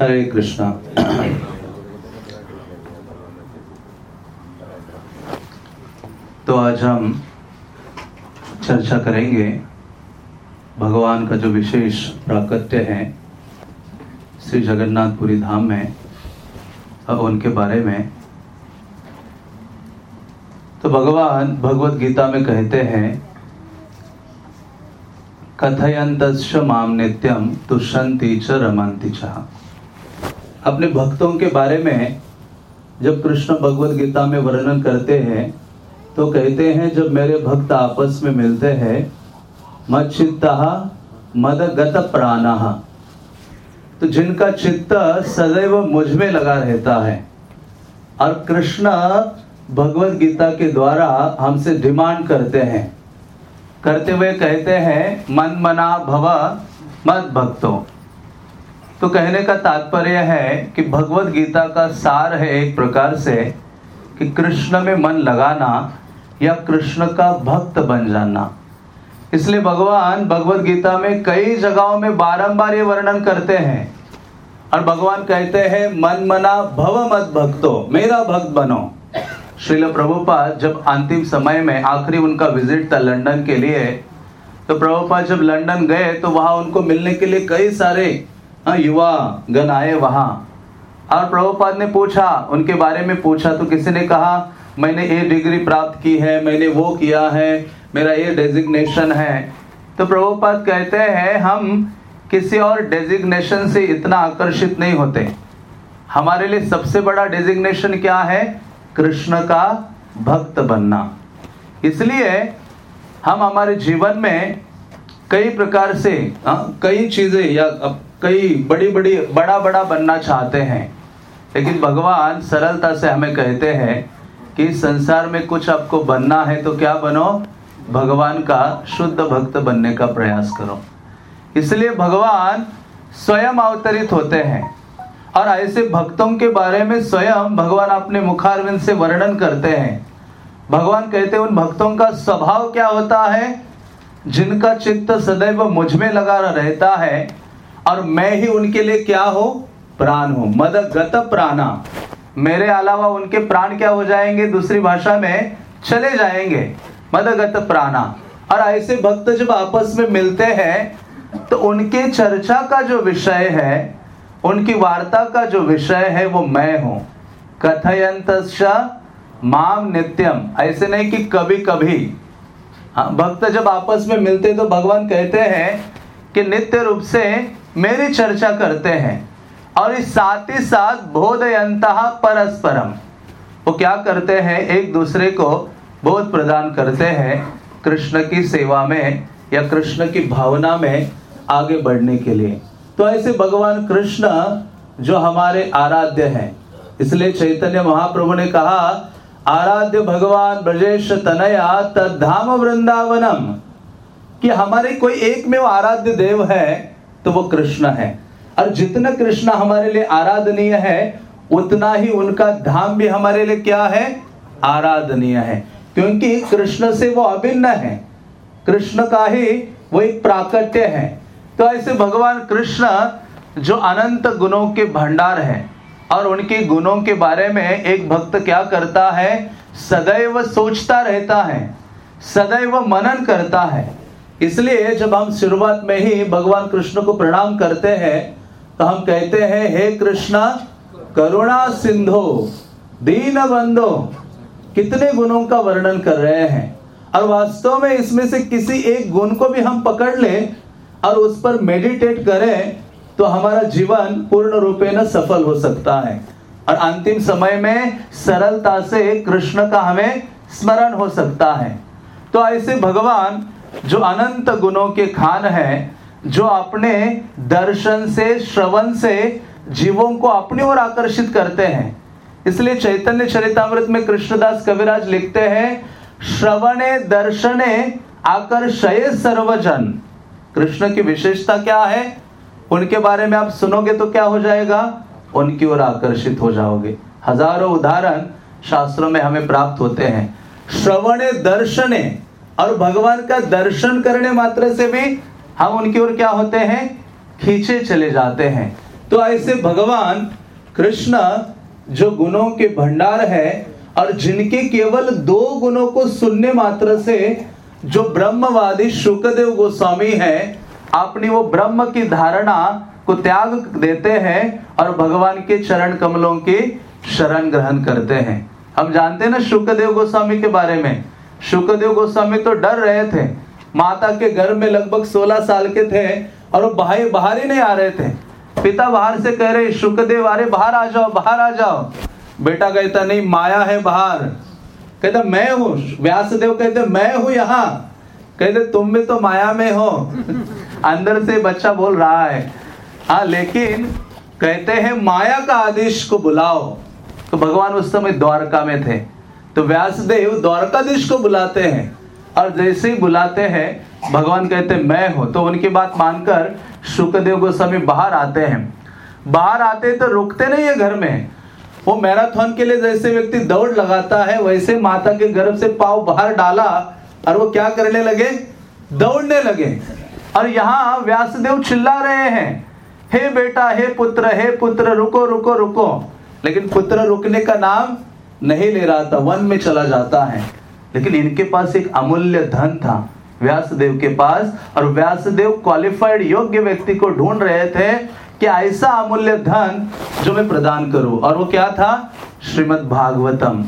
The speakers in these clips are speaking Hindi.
हरे कृष्णा। तो आज हम चर्चा करेंगे भगवान का जो विशेष प्राकट्य है श्री जगन्नाथपुरी धाम में और उनके बारे में। तो भगवान भगवत गीता में कहते हैं कथयंत माम नित्यम तुषंती च रमंती च। अपने भक्तों के बारे में जब कृष्ण भगवत गीता में वर्णन करते हैं तो कहते हैं, जब मेरे भक्त आपस में मिलते हैं मद चित्ता मद गत प्राण। तो जिनका चित्त सदैव मुझमें लगा रहता है, और कृष्ण भगवत गीता के द्वारा हमसे डिमांड करते हैं। करते हुए कहते हैं, मन मना भव मत भक्तो। तो कहने का तात्पर्य है कि भगवत गीता का सार है एक प्रकार से कि कृष्ण में मन लगाना या कृष्ण का भक्त बन जाना। इसलिए भगवान भगवत गीता में कई जगहों में बारंबार ये वर्णन करते हैं। और भगवान कहते हैं, मन मना भव मत भक्तो, मेरा भक्त बनो। श्रील प्रभुपाद जब अंतिम समय में आखिरी उनका विज़िट था लंदन के लिए तो प्रभुपाद जब लंदन गए तो वहाँ उनको मिलने के लिए कई सारे युवा गण आए वहाँ। और प्रभुपाद ने पूछा उनके बारे में पूछा तो किसी ने कहा मैंने ये डिग्री प्राप्त की है मैंने वो किया है मेरा ये डेजिग्नेशन है। तो प्रभुपाद कहते हैं हम किसी और डेजिग्नेशन से इतना आकर्षित नहीं होते। हमारे लिए सबसे बड़ा डेजिग्नेशन क्या है? कृष्ण का भक्त बनना। इसलिए हम हमारे जीवन में कई प्रकार से आ, कई चीज़ें या कई बड़ी बड़ी बड़ा बड़ा बनना चाहते हैं। लेकिन भगवान सरलता से हमें कहते हैं कि संसार में कुछ आपको बनना है तो क्या बनो? भगवान का शुद्ध भक्त बनने का प्रयास करो। इसलिए भगवान स्वयं अवतरित होते हैं। और ऐसे भक्तों के बारे में स्वयं भगवान अपने मुखारविंद से वर्णन करते हैं। भगवान कहते हैं, उन भक्तों का स्वभाव क्या होता है? जिनका चित्त सदैव मुझमें लगा रहता है और मैं ही उनके लिए क्या हो? प्राण हूँ। मद गत प्राणा। मेरे अलावा उनके प्राण क्या हो जाएँगे? दूसरी भाषा में चले जाएँगे। मदगत प्राणा। और ऐसे भक्त जब आपस में मिलते हैं तो उनके चर्चा का जो विषय है, उनकी वार्ता का जो विषय है, वो मैं हूँ। कथयंत माम नित्यम। ऐसे नहीं कि कभी कभी हाँ भक्त जब आपस में मिलते तो भगवान कहते हैं कि नित्य रूप से मेरी चर्चा करते हैं और इस साथ ही साथ बोधयंत परस्परम। वो क्या करते हैं? एक दूसरे को बोध प्रदान करते हैं कृष्ण की सेवा में या कृष्ण की भावना में आगे बढ़ने के लिए। तो ऐसे भगवान कृष्ण जो हमारे आराध्य हैं। इसलिए चैतन्य महाप्रभु ने कहा, आराध्य भगवान ब्रजेश तनया तद्धाम वृंदावनम। कि हमारे कोई एक में वो आराध्य देव है तो वो कृष्ण है। और जितना कृष्ण हमारे लिए आराधनीय है, उतना ही उनका धाम भी हमारे लिए क्या है? आराधनीय है। क्योंकि कृष्ण से वो अभिन्न है। कृष्ण का ही वो एक प्राकट्य है। तो ऐसे भगवान कृष्ण जो अनंत गुणों के भंडार है और उनके गुणों के बारे में एक भक्त क्या करता है? सदैव सोचता रहता है। सदैव मनन करता है। इसलिए जब हम शुरुआत में ही भगवान कृष्ण को प्रणाम करते हैं तो हम कहते हैं, हे कृष्णा, करुणा सिंधो दीन बंधो कितने गुणों का वर्णन कर रहे हैं? और वास्तव में इसमें से किसी एक गुण को भी हम पकड़ ले और उस पर मेडिटेट करें तो हमारा जीवन पूर्ण रूपे न सफल हो सकता है। और अंतिम समय में सरलता से कृष्ण का हमें स्मरण हो सकता है। तो ऐसे भगवान जो अनंत गुणों के खान है, जो अपने दर्शन से, श्रवण से जीवों को अपनी ओर आकर्षित करते हैं। इसलिए चैतन्य चरितमृत में कृष्णदास कविराज लिखते हैं, श्रवणे, दर्शने, आकर्षय सर्वजन। कृष्ण की विशेषता क्या है? उनके बारे में आप सुनोगे तो क्या हो जाएगा? उनकी ओर आकर्षित हो जाओगे। हज़ारों उदाहरण शास्त्रों में हमें प्राप्त होते हैं। श्रवणे, दर्शने और भगवान का दर्शन करने मात्र से भी हम उनकी ओर क्या होते हैं? खींचे चले जाते हैं। तो ऐसे भगवान कृष्ण जो गुणों के भंडार है और जिनके केवल दो गुणों को सुनने मात्र से जो ब्रह्मवादी शुकदेव गोस्वामी है, अपनी वो ब्रह्म की धारणा को त्याग देते हैं और भगवान के चरण कमलों की शरण ग्रहण करते हैं। हम जानते हैं ना शुक्रदेव गोस्वामी के बारे में? शुक्रदेव गोस्वामी तो डर रहे थे। माता के घर में लगभग 16 साल के थे और वो बाहर बाहर ही नहीं आ रहे थे। पिता बाहर से कह रहे, शुक्रदेव, अरे बाहर आ जाओ, बाहर आ जाओ। बेटा कहता, नहीं, माया है बाहर। कहता, मैं हूँ। व्यासदेव कहते, मैं हूँ यहाँ। कहते, तुम भी तो माया में हो। अंदर से बच्चा बोल रहा है। हाँ लेकिन कहते हैं, माया का आदेश को बुलाओ। तो भगवान उस समय द्वारका में थे। तो व्यासदेव द्वारकाधीश को बुलाते हैं और जैसे ही बुलाते हैं, भगवान कहते हैं, मैं हूँ। तो उनकी बात मानकर सुखदेव गोस्वामी बाहर आते हैं। बाहर आते तो रुकते नहीं है घर में। वो मैराथन के लिए जैसे व्यक्ति दौड़ लगाता है, वैसे माता के गर्भ से पाव बाहर डाला और वो क्या करने लगे? दौड़ने लगे। और यहाँ व्यासदेव चिल्ला रहे हैं, हे बेटा, हे पुत्र हे पुत्र, रुको रुको रुको। लेकिन पुत्र रुकने का नाम नहीं ले रहा था, वन में चला जाता है। लेकिन इनके पास एक अमूल्य धन था। व्यासदेव के पास और व्यासदेव क्वालिफाइड योग्य व्यक्ति को ढूंढ रहे थे कि ऐसा अमूल्य धन जो मैं प्रदान करूँ। और वो क्या था? श्रीमद भागवतम।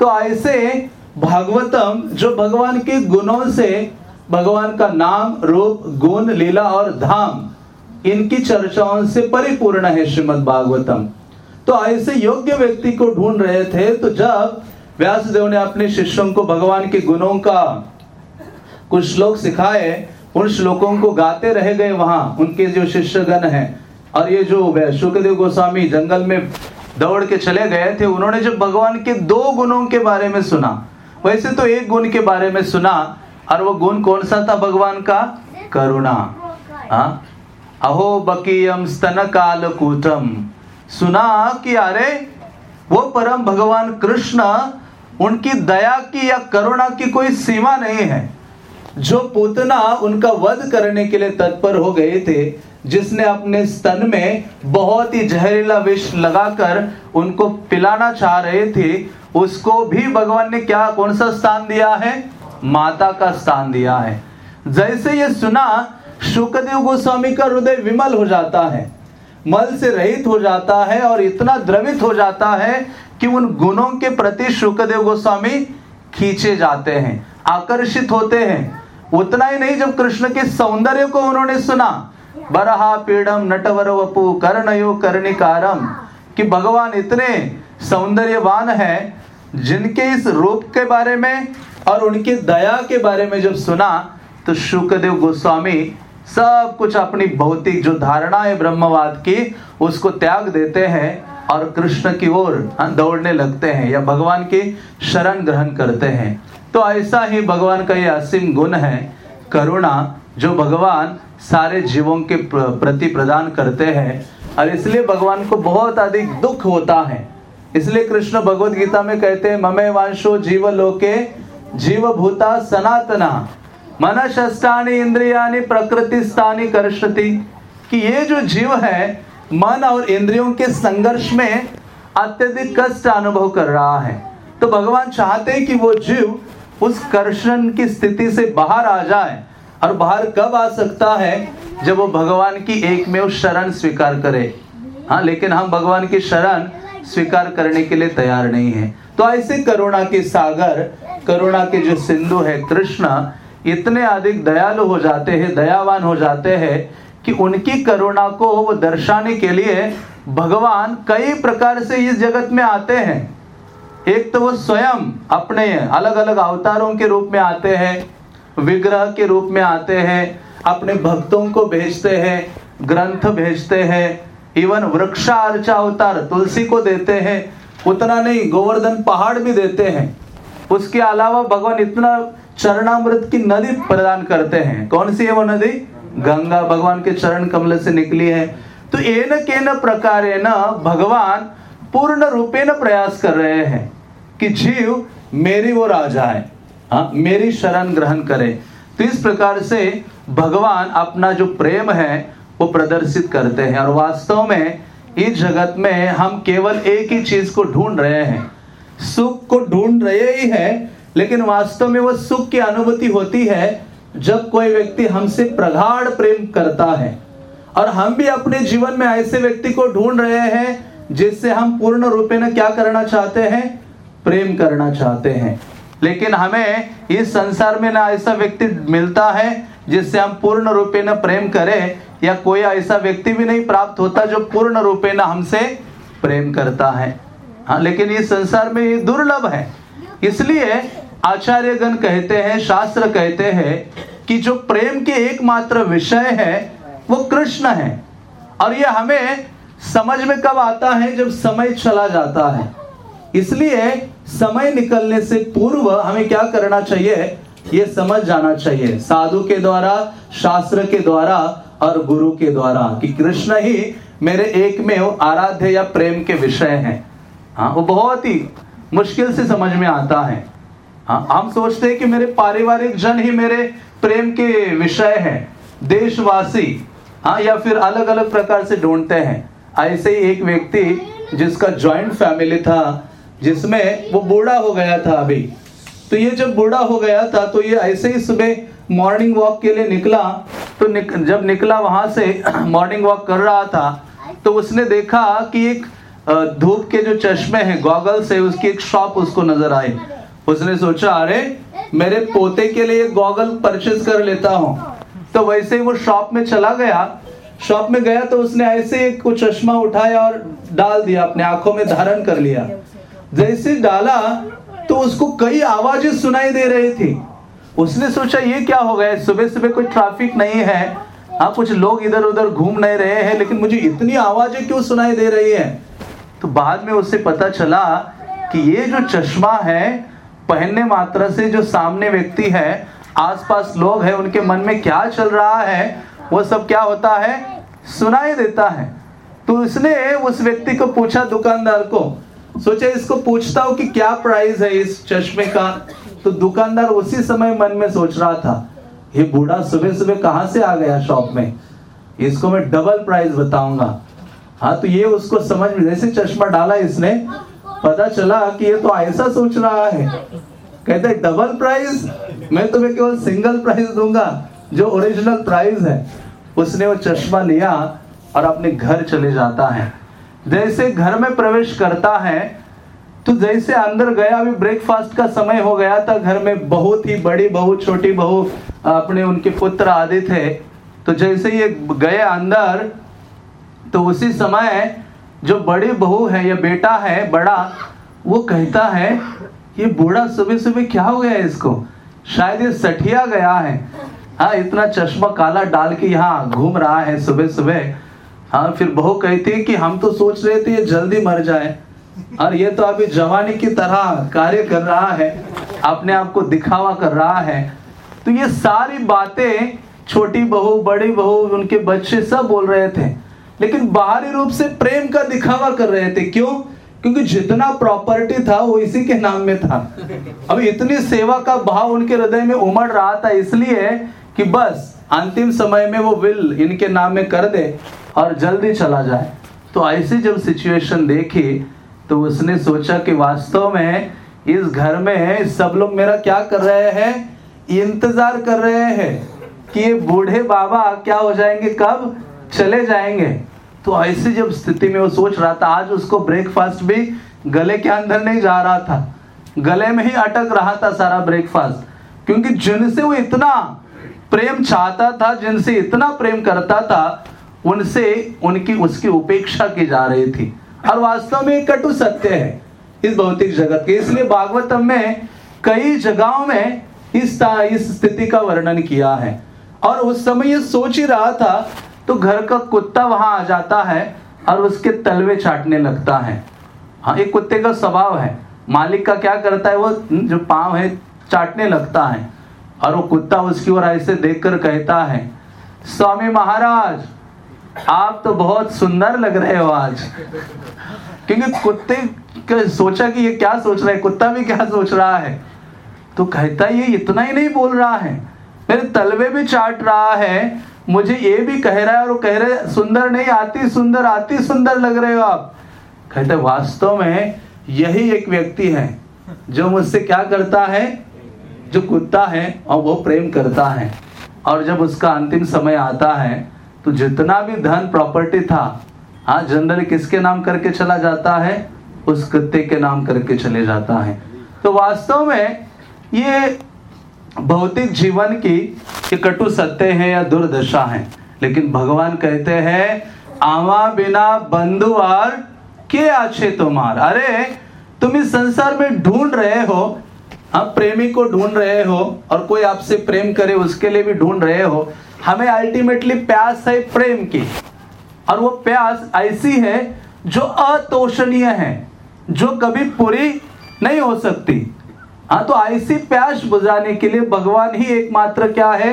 तो ऐसे भागवतम जो भगवान के गुणों से, भगवान का नाम, रूप, गुण, लीला और धाम, इनकी चर्चाओं से परिपूर्ण है श्रीमद भागवतम। तो ऐसे योग्य व्यक्ति को ढूंढ रहे थे तो जब व्यासदेव ने अपने शिष्यों को भगवान के गुणों का कुछ श्लोक सिखाए, उन श्लोकों को गाते रह गए वहाँ, उनके जो शिष्यगण हैं। और ये जो शुक्रदेव गोस्वामी जंगल में दौड़ के चले गए थे, उन्होंने जब भगवान के दो गुणों के बारे में सुना, वैसे तो एक गुण के बारे में सुना, और वो गुण कौन सा था भगवान का? करुणा। हाँ? अहो, बकीयम स्तन काल कूटम सुना कि अरे, वो परम भगवान कृष्ण, उनकी दया की या करुणा की कोई सीमा नहीं है। जो पूतना उनका वध करने के लिए तत्पर हो गए थे, जिसने अपने स्तन में बहुत ही जहरीला विष लगाकर उनको पिलाना चाह रहे थे, उसको भी भगवान ने क्या, कौन सा स्थान दिया है? माता का स्थान दिया है। जैसे ये सुना शुकदेव गोस्वामी का हृदय विमल हो जाता है। मल से रहित हो जाता है और इतना द्रवित हो जाता है कि उन गुणों के प्रति शुकदेव गोस्वामी खींचे जाते हैं, आकर्षित होते हैं। उतना ही नहीं, जब कृष्ण के सौंदर्य को उन्होंने सुना, बरहा पीड़म नटवर वपु कर्णयो कर्णिकारम, कि भगवान इतने सौंदर्यवान है, जिनके इस रूप के बारे में और उनकी दया के बारे में जब सुना तो शुक्रदेव गोस्वामी सब कुछ अपनी भौतिक जो धारणा है ब्रह्मवाद की, उसको त्याग देते हैं और कृष्ण की ओर दौड़ने लगते हैं या भगवान की शरण ग्रहण करते हैं। तो ऐसा ही भगवान का ये असीम गुण है, करुणा, जो भगवान सारे जीवों के प्रति प्रदान करते हैं। और इसलिए भगवान को बहुत अधिक दुख होता है। इसलिए कृष्ण भगवत गीता में कहते हैं, ममे वांशो जीव लोके जीव भूता सनातना। मन शस्त्राणी इंद्रियानी प्रकृति स्थानी करशति कि ये जो जीव है, मन और इंद्रियों के संघर्ष में अत्यधिक कष्ट अनुभव कर रहा है। तो भगवान चाहते हैं कि वो जीव उस कर्षण की स्थिति से बाहर आ जाए और बाहर कब आ सकता है, जब वो भगवान की एक में शरण स्वीकार करे। हाँ लेकिन हम भगवान की शरण स्वीकार करने के लिए तैयार नहीं है। तो ऐसे करुणा के सागर, करुणा के जो सिंधु है, कृष्ण इतने अधिक दयालु हो जाते हैं, दयावान हो जाते हैं कि उनकी करुणा को वो दर्शाने के लिए भगवान कई प्रकार से इस जगत में आते हैं। एक तो वो स्वयं अपने अलग अलग अवतारों के रूप में आते हैं, विग्रह के रूप में आते हैं, अपने भक्तों को भेजते हैं, ग्रंथ भेजते हैं, इवन वृक्षा अर्चा अवतार तुलसी को देते हैं, उतना नहीं, गोवर्धन पहाड़ भी देते हैं। उसके अलावा भगवान इतना चरणामृत की नदी प्रदान करते हैं। कौन सी है वो नदी? गंगा। भगवान के चरण कमल से निकली है। तो एन के न प्रकार भगवान पूर्ण रूपे न प्रयास कर रहे हैं कि जीव मेरी वो राजा है हाँ मेरी शरण ग्रहण करे। तो इस प्रकार से भगवान अपना जो प्रेम है, वो प्रदर्शित करते हैं। और वास्तव में इस जगत में हम केवल एक ही चीज़ को ढूंढ रहे हैं। सुख को ढूंढ रहे ही है लेकिन वास्तव में वो सुख की अनुभूति होती है जब कोई व्यक्ति हमसे प्रगाढ़ प्रेम करता है। और हम भी अपने जीवन में ऐसे व्यक्ति को ढूंढ रहे हैं जिससे हम पूर्ण रूपे न क्या करना चाहते हैं? प्रेम करना चाहते हैं। लेकिन हमें इस संसार में ना ऐसा व्यक्ति मिलता है जिससे हम पूर्ण रूपे न प्रेम करें, या कोई ऐसा व्यक्ति भी नहीं प्राप्त होता जो पूर्ण रूपे न हमसे प्रेम करता है। हाँ लेकिन इस संसार में ये दुर्लभ है। इसलिए आचार्यगण कहते हैं, शास्त्र कहते हैं कि जो प्रेम के एकमात्र विषय है, वो कृष्ण है। और ये हमें समझ में कब आता है? जब समय चला जाता है। इसलिए समय निकलने से पूर्व हमें क्या करना चाहिए? ये समझ जाना चाहिए। साधु के द्वारा, शास्त्र के द्वारा और गुरु के द्वारा कि कृष्ण ही मेरे एक में आराध्य या प्रेम के विषय हैं। हाँ वो बहुत ही मुश्किल से समझ में आता है। हाँ हम सोचते हैं कि मेरे पारिवारिक जन ही मेरे प्रेम के विषय हैं। देशवासी हाँ या फिर अलग अलग प्रकार से ढूंढते हैं। ऐसे ही एक व्यक्ति जिसका जॉइंट फैमिली था जिसमें वो बूढ़ा हो गया था अभी। तो ये जब बूढ़ा हो गया था तो ये ऐसे ही सुबह मॉर्निंग वॉक के लिए निकला। तो निक, जब निकला वहाँ से मॉर्निंग वॉक कर रहा था तो उसने देखा कि एक धूप के जो चश्मे हैं गॉगल्स है उसकी एक शॉप उसको नज़र आई। उसने सोचा, अरे, मेरे पोते के लिए गॉगल परचेज कर लेता हूँ। तो वैसे ही वो शॉप में चला गया। शॉप में गया तो उसने ऐसे एक चश्मा उठाया और डाल दिया, अपने आँखों में धारण कर लिया। जैसे डाला तो उसको कई आवाज़ें सुनाई दे रही थी। उसने सोचा, ये क्या हो गया? सुबह सुबह कोई ट्रैफ़िक नहीं है। हाँ कुछ लोग इधर उधर घूम नहीं रहे हैं, लेकिन मुझे इतनी आवाज़ें क्यों सुनाई दे रही है? तो बाद में उसे पता चला कि ये जो चश्मा है पहनने मात्र से जो सामने व्यक्ति है, आसपास लोग हैं, उनके मन में क्या चल रहा है, वो सब क्या होता है? सुनाई देता है। तो उसने उस व्यक्ति को पूछा, दुकानदार को, सोचे इसको पूछता हूँ कि क्या प्राइस है इस चश्मे का? तो दुकानदार उसी समय मन में सोच रहा था, ये बूढ़ा सुबह सुबह कहाँ से आ गया शॉप में? इसको मैं डबल प्राइस बताऊँगा। हाँ तो ये उसको समझ में, जैसे चश्मा डाला इसने पता चला कि ये तो ऐसा सोच रहा है। कहते डबल प्राइस मैं तुम्हें केवल सिंगल प्राइस दूँगा, जो ओरिजिनल प्राइस है। उसने वो चश्मा लिया और अपने घर चले जाता है। जैसे घर में प्रवेश करता है तो जैसे अंदर गया, अभी ब्रेकफास्ट का समय हो गया था, घर में बहुत ही बड़ी बहू, छोटी बहू, अपने उनके पुत्र आदि थे। तो जैसे ये गए अंदर तो उसी समय जो बड़ी बहू है, या बेटा है, बड़ा, वो कहता है, ये बूढ़ा सुबह सुबह क्या हो गया है इसको? शायद ये सठिया गया है। हाँ इतना चश्मा काला डाल के यहाँ घूम रहा है सुबह सुबह हाँ फिर बहू कहती है कि हम तो सोच रहे थे ये जल्दी मर जाए। और ये तो अभी जवानी की तरह कार्य कर रहा है, अपने आप को दिखावा कर रहा है। तो ये सारी बातें छोटी बहू, बड़ी बहू, उनके बच्चे सब बोल रहे थे। लेकिन बाहरी रूप से प्रेम का दिखावा कर रहे थे। क्यों? क्योंकि जितना प्रॉपर्टी था, वो इसी के नाम में था। अब इतनी सेवा का भाव उनके हृदय में उमड़ रहा था, इसलिए कि बस, अंतिम समय में वो विल इनके नाम में कर दे और जल्दी चला जाए। तो ऐसी जब सिचुएशन देखी तो उसने सोचा कि वास्तव में इस घर में सब लोग मेरा क्या कर रहे हैं? इंतज़ार कर रहे हैं कि ये बूढ़े बाबा क्या हो जाएँगे, कब चले जाएँगे? तो ऐसी जब स्थिति में वो सोच रहा था, आज उसको ब्रेकफास्ट भी गले के अंदर नहीं जा रहा था। गले में ही अटक रहा था सारा ब्रेकफास्ट क्योंकि जिनसे वो इतना प्रेम चाहता था, जिनसे इतना प्रेम करता था, उनसे उनकी उसकी उपेक्षा की जा रही थी। और वास्तव में कटु सत्य है इस भौतिक जगत के। इसलिए भागवतम में कई जगहों में इस इस स्थिति का वर्णन किया है। और उस समय ये सोच ही रहा था तो घर का कुत्ता वहाँ आ जाता है और उसके तलवे चाटने लगता है। हाँ एक कुत्ते का स्वभाव है। मालिक का क्या करता है वो जो पाँव है, चाटने लगता है। और वो कुत्ता उसकी ओर ऐसे देखकर कहता है, स्वामी महाराज, आप तो बहुत सुंदर लग रहे हो आज। क्योंकि कुत्ते के सोचा कि ये क्या सोच रहा है, कुत्ता भी क्या सोच रहा है। तो कहता, ये इतना ही नहीं बोल रहा है। मेरे तलवे भी चाट रहा है मुझे ये भी कह रहा है और कह रहे सुंदर नहीं, आती सुंदर आती सुंदर लग रहे हो आप. कहते वास्तव में यही एक व्यक्ति है जो मुझसे क्या करता है? जो कुत्ता है और वो प्रेम करता है। और जब उसका अंतिम समय आता है तो जितना भी धन प्रॉपर्टी था हाँ जनरल किसके नाम करके चला जाता है? उस कुत्ते के नाम करके चले जाता है। तो वास्तव में ये भौतिक जीवन की ये कटु सत्य है या दुर्दशा है, लेकिन भगवान कहते हैं आवा बिना बंधु और के अच्छे तुम्हार। अरे, तुम इस संसार में ढूंढ रहे हो, हम प्रेमी को ढूंढ रहे हो, और कोई आपसे प्रेम करे, उसके लिए भी ढूंढ रहे हो, हमें अल्टीमेटली प्यास है प्रेम की। और वो प्यास ऐसी है जो अतोषणीय है, जो कभी पूरी नहीं हो सकती। हाँ तो ऐसी प्यास बुझाने के लिए भगवान ही एकमात्र क्या है?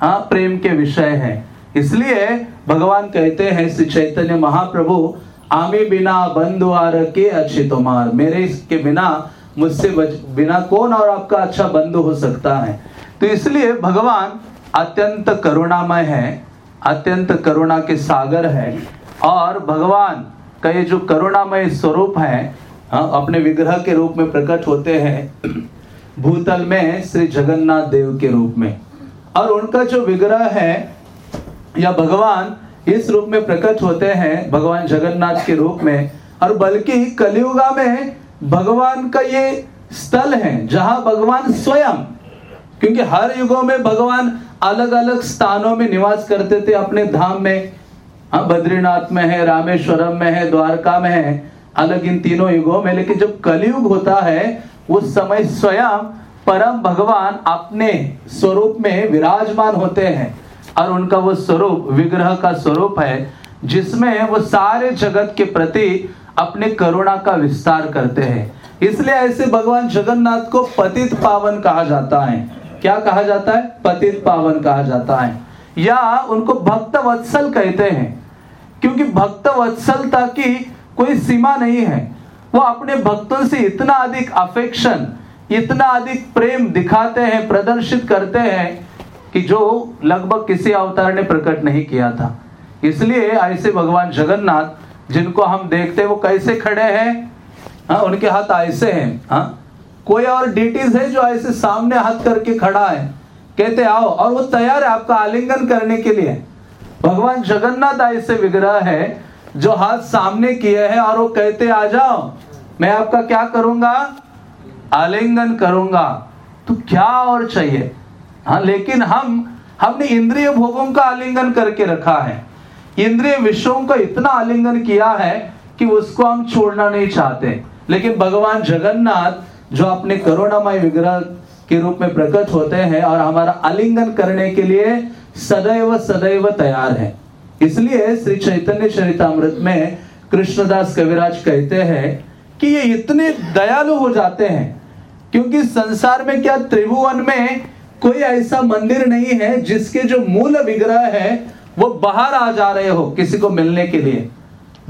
हाँ प्रेम के विषय है। इसलिए भगवान कहते हैं, श्री चैतन्य महाप्रभु, आमी बिना बंधु आर के अच्छे तुम्हार। मेरे के बिना, मुझसे बिना कौन और आपका अच्छा बंधु हो सकता है? तो इसलिए भगवान अत्यंत करुणामय है, अत्यंत करुणा के सागर है, और भगवान का ये जो करुणामय स्वरूप है हाँ, अपने विग्रह के रूप में प्रकट होते हैं। भूतल में श्री जगन्नाथ देव के रूप में। और उनका जो विग्रह है या भगवान इस रूप में प्रकट होते हैं भगवान जगन्नाथ के रूप में। और बल्कि कलयुगा में भगवान का ये स्थल है जहाँ भगवान स्वयं क्योंकि हर युगों में भगवान अलग अलग स्थानों में निवास करते थे अपने धाम में। हाँ बद्रीनाथ में है रामेश्वरम में है द्वारका में है। अलग इन तीनों युगों में, लेकिन जब कलयुग होता है उस समय स्वयं परम भगवान अपने स्वरूप में विराजमान होते हैं। और उनका वो स्वरूप, विग्रह का स्वरूप है, जिसमें वो सारे जगत के प्रति अपने करुणा का विस्तार करते हैं। इसलिए ऐसे भगवान जगन्नाथ को पतित पावन कहा जाता है। क्या कहा जाता है? पतित पावन कहा जाता है। या उनको भक्त वत्सल कहते हैं। क्योंकि भक्त वत्सलता की कोई सीमा नहीं है। वो अपने भक्तों से इतना अधिक अफेक्शन इतना अधिक प्रेम दिखाते हैं, प्रदर्शित करते हैं कि जो लगभग किसी अवतार ने प्रकट नहीं किया था। इसलिए ऐसे भगवान जगन्नाथ, जिनको हम देखते वो कैसे खड़े हैं? हाँ उनके हाथ ऐसे हैं। हाँ कोई और डिटीज है जो ऐसे सामने हाथ करके खड़ा है? कहते, आओ, और वो तैयार है आपका आलिंगन करने के लिए। भगवान जगन्नाथ ऐसे विग्रह है जो हाथ सामने किए हैं और वो कहते, आ जाओ, मैं आपका क्या करूँगा? आलिंगन करूँगा। तो क्या और चाहिए? हाँ लेकिन हम, हमने इंद्रिय भोगों का आलिंगन करके रखा है। इंद्रिय विषयों का इतना आलिंगन किया है कि उसको हम छोड़ना नहीं चाहते। लेकिन भगवान जगन्नाथ जो अपने करुणामय विग्रह के रूप में प्रकट होते हैं और हमारा आलिंगन करने के लिए सदैव सदैव तैयार है। इसलिए श्री चैतन्य चरितमृत में कृष्णदास कविराज कहते हैं कि ये इतने दयालु हो जाते हैं, क्योंकि संसार में क्या त्रिभुवन में कोई ऐसा मंदिर नहीं है जिसके जो मूल विग्रह है, वो बाहर आ जा रहे हो किसी को मिलने के लिए।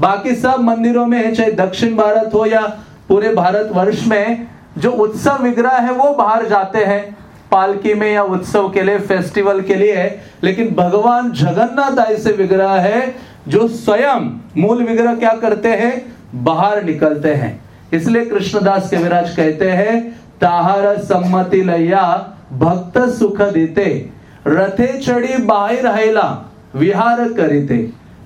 बाकी सब मंदिरों में चाहे दक्षिण भारत हो या पूरे भारत वर्ष में, जो उत्सव विग्रह है, वो बाहर जाते हैं। पालकी में या उत्सव के लिए फेस्टिवल के लिए है। लेकिन भगवान जगन्नाथ ऐसे विग्रह है, जो स्वयं मूल विग्रह क्या करते हैं? बाहर निकलते हैं। इसलिए कृष्णदास के विराज कहते हैं, ताहर सम्मति लैया, भक्त सुख देते। रथे चढ़ी बाहर रहेला, विहार करते।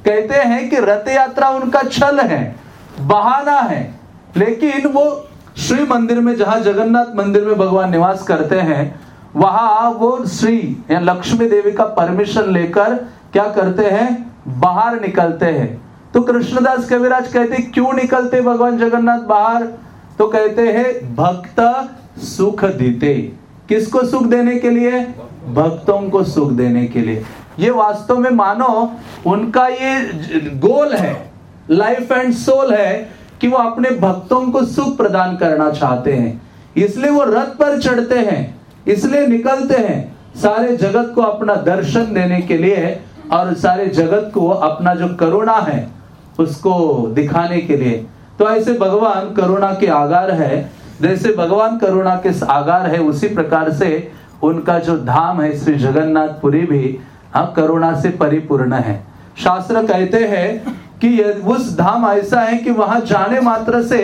कहते हैं कि रथ यात्रा उनका छल है, बहाना है। लेकिन वो श्री मंदिर में, जहाँ जगन्नाथ मंदिर में भगवान निवास करते हैं वहाँ वो श्री या लक्ष्मी देवी का परमिशन लेकर क्या करते हैं? बाहर निकलते हैं। तो कृष्णदास कविराज कहते क्यों निकलते भगवान जगन्नाथ बाहर? तो कहते हैं, भक्त सुख देते। किसको सुख देने के लिए? भक्तों को सुख देने के लिए। ये वास्तव में मानो, उनका ये गोल है लाइफ एंड सोल है, कि वो अपने भक्तों को सुख प्रदान करना चाहते हैं। इसलिए वो रथ पर चढ़ते हैं। इसलिए निकलते हैं सारे जगत को अपना दर्शन देने के लिए और सारे जगत को अपना जो करुणा है उसको दिखाने के लिए। तो ऐसे भगवान करुणा के आगार है। जैसे भगवान करुणा के आगार है, उसी प्रकार से उनका जो धाम है श्री जगन्नाथपुरी भी हाँ करुणा से परिपूर्ण है। शास्त्र कहते हैं कि उस धाम ऐसा है कि वहाँ जाने मात्र से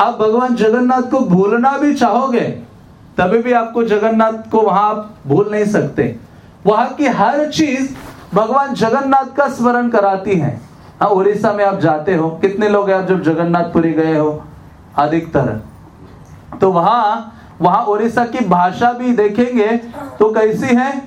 आप भगवान जगन्नाथ को भूलना भी चाहोगे। तभी भी आपको जगन्नाथ को वहाँ आप भूल नहीं सकते। वहाँ की हर चीज़ भगवान जगन्नाथ का स्मरण कराती है। हाँ उड़ीसा में आप जाते हो, कितने लोग हैं जब जगन्नाथपुरी गए हो? अधिकतर। तो वहाँ वहाँ उड़ीसा की भाषा भी देखेंगे तो कैसी है?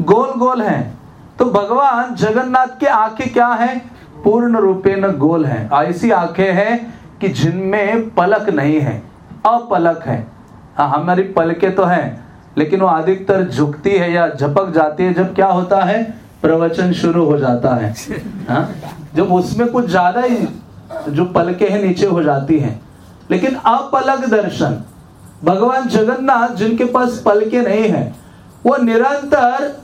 गोल गोल है। तो भगवान जगन्नाथ की आँखें क्या है? पूर्ण रूपे न गोल है। ऐसी आँखें हैं कि जिनमें पलक नहीं है, अपलक है। हाँ हमारी पलके तो हैं लेकिन वो अधिकतर झुकती है या झपक जाती है। जब क्या होता है? प्रवचन शुरू हो जाता है। हाँ? जब उसमें कुछ ज़्यादा ही जो पलके हैं नीचे हो जाती हैं। लेकिन अपलक दर्शन भगवान जगन्नाथ जिनके पास पलके नहीं है वो निरंतर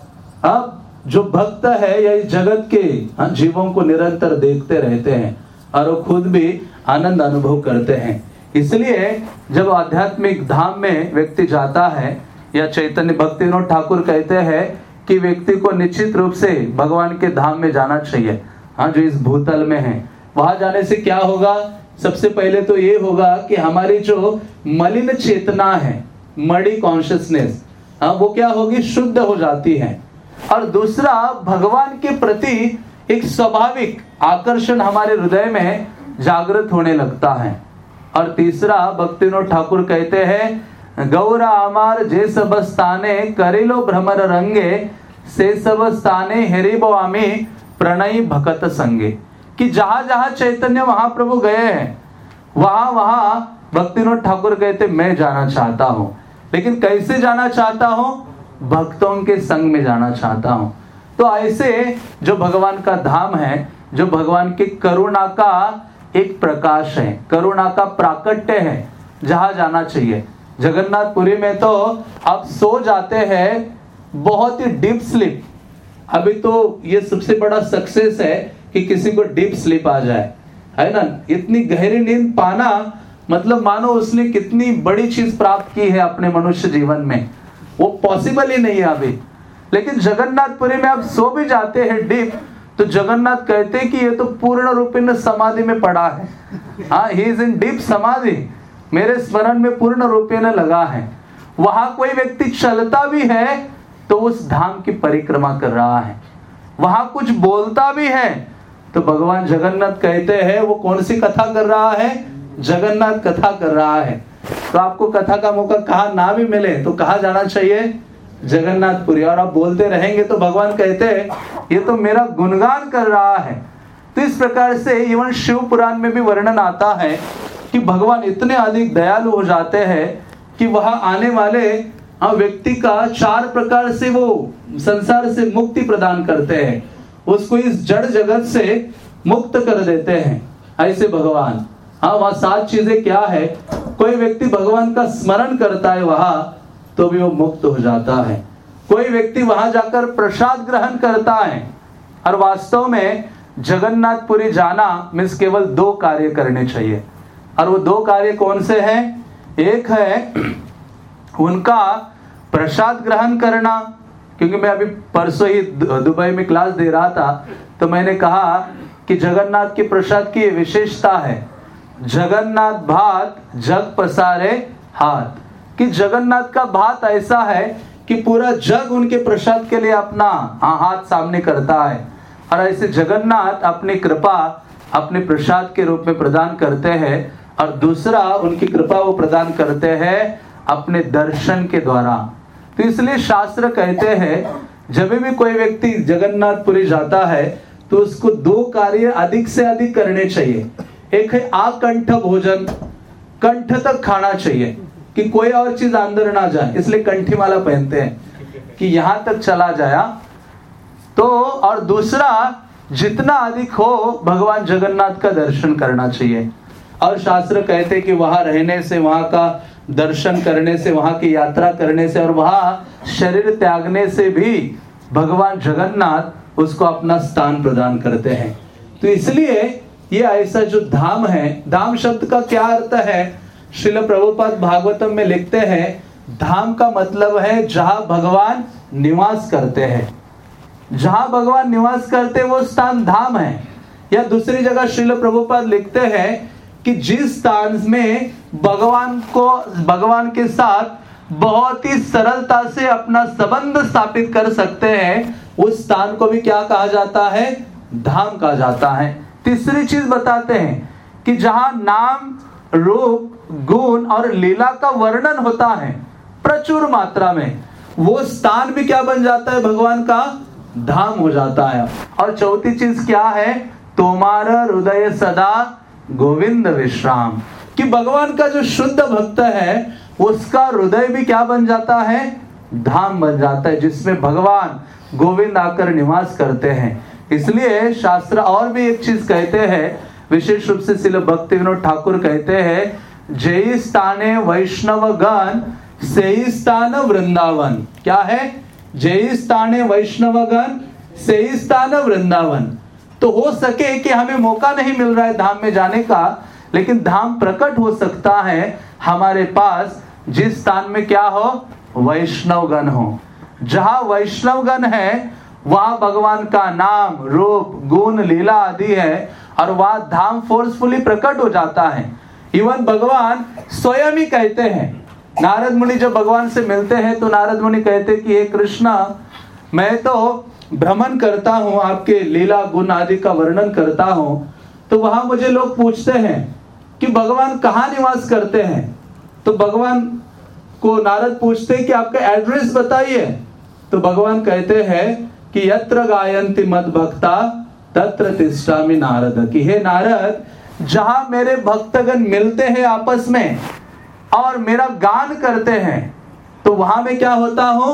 अब जो भक्त है या इस जगत के हाँ, जीवों को निरंतर देखते रहते हैं और वो खुद भी आनंद अनुभव करते हैं। इसलिए जब आध्यात्मिक धाम में व्यक्ति जाता है, या चैतन्य भक्ति ठाकुर कहते हैं कि व्यक्ति को निश्चित रूप से भगवान के धाम में जाना चाहिए। हाँ जो इस भूतल में है। वहाँ जाने से क्या होगा? सबसे पहले तो ये होगा कि हमारी जो मलिन चेतना है मड़ी कॉन्शियसनेस हाँ वो क्या होगी? शुद्ध हो जाती है। और दूसरा, भगवान के प्रति एक स्वाभाविक आकर्षण हमारे हृदय में जागृत होने लगता है। और तीसरा भक्तिनोद ठाकुर कहते हैं, गौरा अमार जे सब स्थाने करिलो भ्रमर रंगे, से सब स्थाने हेरिबो आमी प्रणयी भकत संगे। कि जहाँ जहाँ चैतन्य महाप्रभु गए हैं, वहाँ वहाँ भक्तिनोद ठाकुर कहते, मैं जाना चाहता हूँ। लेकिन कैसे जाना चाहता हूँ? भक्तों के संग में जाना चाहता हूँ। तो ऐसे जो भगवान का धाम है, जो भगवान की करुणा का एक प्रकाश है, करुणा का प्राकट्य है, जहाँ जाना चाहिए। जगन्नाथपुरी में तो आप सो जाते हैं, बहुत ही डीप स्लिप। अभी तो ये सबसे बड़ा सक्सेस है कि किसी को डीप स्लिप आ जाए। है ना? इतनी गहरी नींद पाना मतलब मानो उसने कितनी बड़ी चीज़ प्राप्त की है अपने मनुष्य जीवन में। वो पॉसिबल ही नहीं है अभी। लेकिन जगन्नाथपुरी में आप सो भी जाते हैं डीप तो जगन्नाथ कहते कि ये तो पूर्ण रूप समाधि में पड़ा है। हाँ ही इज़ इन डीप समाधि। मेरे स्मरण में पूर्ण रूपे लगा है। वहाँ कोई व्यक्ति चलता भी है तो उस धाम की परिक्रमा कर रहा है। वहाँ कुछ बोलता भी है तो भगवान जगन्नाथ कहते हैं, वो कौन सी कथा कर रहा है? जगन्नाथ कथा कर रहा है। तो आपको कथा का मौका कहा ना भी मिले तो कहा जाना चाहिए? जगन्नाथपुरी। और आप बोलते रहेंगे तो भगवान कहते हैं, ये तो मेरा गुणगान कर रहा है। तो इस प्रकार से इवन शिव पुराण में भी वर्णन आता है कि भगवान इतने अधिक दयालु हो जाते हैं कि वह आने वाले व्यक्ति का चार प्रकार से वो संसार से मुक्ति प्रदान करते हैं। उसको इस जड़ जगत से मुक्त कर देते हैं। ऐसे भगवान। हाँ वहाँ सात चीज़ें क्या है? कोई व्यक्ति भगवान का स्मरण करता है वहाँ तो भी वो मुक्त हो जाता है। कोई व्यक्ति वहाँ जाकर प्रसाद ग्रहण करता है और वास्तव में जगन्नाथपुरी जाना मीन्स केवल दो कार्य करने चाहिए। और वो दो कार्य कौन से हैं? एक है उनका प्रसाद ग्रहण करना। क्योंकि मैं अभी परसों ही दुबई में क्लास दे रहा था तो मैंने कहा कि जगन्नाथ के प्रसाद की विशेषता है। जगन्नाथ भात, जग पसारे हाथ। कि जगन्नाथ का भात ऐसा है कि पूरा जग उनके प्रसाद के लिए अपना हाथ सामने करता है। और ऐसे जगन्नाथ अपनी कृपा अपने प्रसाद के रूप में प्रदान करते हैं और दूसरा उनकी कृपा वो प्रदान करते हैं अपने दर्शन के द्वारा। तो इसलिए शास्त्र कहते हैं, जब भी कोई व्यक्ति जगन्नाथपुरी जाता है तो उसको दो कार्य अधिक से अधिक करने चाहिए। एक है आकंठ भोजन, कंठ तक खाना चाहिए। कि कोई और चीज़ अंदर ना जाए, इसलिए कंठी माला पहनते हैं कि यहाँ तक चला जाया। तो और दूसरा, जितना अधिक हो, भगवान जगन्नाथ का दर्शन करना चाहिए। और शास्त्र कहते कि वहाँ रहने से, वहाँ का दर्शन करने से, वहाँ की यात्रा करने से, और वहाँ शरीर त्यागने से भी भगवान जगन्नाथ उसको अपना स्थान प्रदान करते हैं। तो इसलिए ये ऐसा जो धाम है, धाम शब्द का क्या अर्थ है? शिल प्रभुपाद भागवतम में लिखते हैं, धाम का मतलब है जहाँ भगवान निवास करते हैं। जहाँ भगवान निवास करते वो स्थान धाम है। या दूसरी जगह श्रील प्रभुपाद लिखते हैं कि जिस स्थान में भगवान को, भगवान के साथ बहुत ही सरलता से अपना संबंध स्थापित कर सकते हैं, उस स्थान को भी क्या कहा जाता है? धाम कहा जाता है। तीसरी चीज़ बताते हैं कि जहाँ नाम रूप गुण और लीला का वर्णन होता है, प्रचुर मात्रा में। वो स्थान भी क्या बन जाता है भगवान का? धाम हो जाता है। और चौथी चीज़ क्या है? तुम्हारा हृदय सदा गोविंद विश्राम। कि भगवान का जो शुद्ध भक्त है, उसका हृदय भी क्या बन जाता है? धाम बन जाता है, जिसमें भगवान गोविंद आकर निवास करते हैं। इसलिए शास्त्र और भी एक चीज़ कहते हैं विशेष रूप से शिल भक्ति विनोद ठाकुर कहते हैं, जय स्थाने वैष्णव गण से स्थान वृंदावन। क्या है? जय स्थाने वैष्णव गण से स्थान वृंदावन। तो हो सके कि हमें मौका नहीं मिल रहा है धाम में जाने का, लेकिन धाम प्रकट हो सकता है हमारे पास, जिस स्थान में क्या हो? वैष्णव गण हो। जहाँ वैष्णव गण है, वहाँ भगवान का नाम, रूप, गुण, लीला आदि है और वह धाम फोर्सफुली प्रकट हो जाता है। इवन भगवान स्वयं ही कहते हैं। नारद मुनि जब भगवान से मिलते हैं तो नारद मुनि कहते कि, हे कृष्णा, मैं तो भ्रमण करता हूँ, आपके लीला गुण आदि का वर्णन करता हूँ। तो वहाँ मुझे लोग पूछते हैं कि भगवान कहाँ निवास करते हैं? तो भगवान को नारद पूछते हैं कि, आपका एड्रेस बताइए? तो भगवान कहते हैं कि, यत्र गायंती मत भक्ता तत्र तिष्ठामि नारद कि हे नारद, जहाँ मेरे भक्तगण मिलते हैं आपस में और मेरा गान करते हैं तो वहाँ में क्या होता हूँ?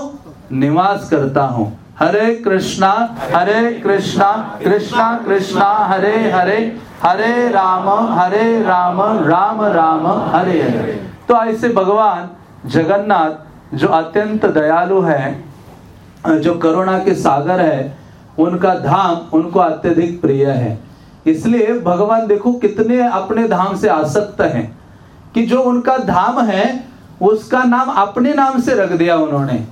निवास करता हूँ। हरे कृष्णा हरे कृष्णा कृष्णा कृष्णा, हरे हरे हरे राम हरे राम राम राम, हरे हरे। तो ऐसे भगवान जगन्नाथ, जो अत्यंत दयालु है, जो करुणा के सागर है उनका धाम उनको अत्यधिक प्रिय है। इसलिए भगवान देखो कितने अपने धाम से आसक्त हैं कि जो उनका धाम है, उसका नाम अपने नाम से रख दिया उन्होंने।